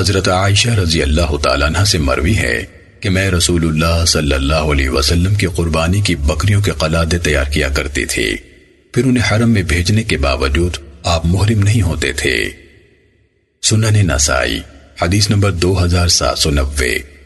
حضرت عائشہ رضی اللہ تعالیٰ عنہ سے مروی ہے کہ میں رسول اللہ صلی اللہ علیہ وسلم کی قربانی کی بکریوں کے قلادے تیار کیا کرتی تھی۔ پھر انہیں حرم میں بھیجنے کے باوجود آپ محرم نہیں ہوتے تھے۔ سنن نسائی، حدیث نمبر دو ہزار سات سو نوے۔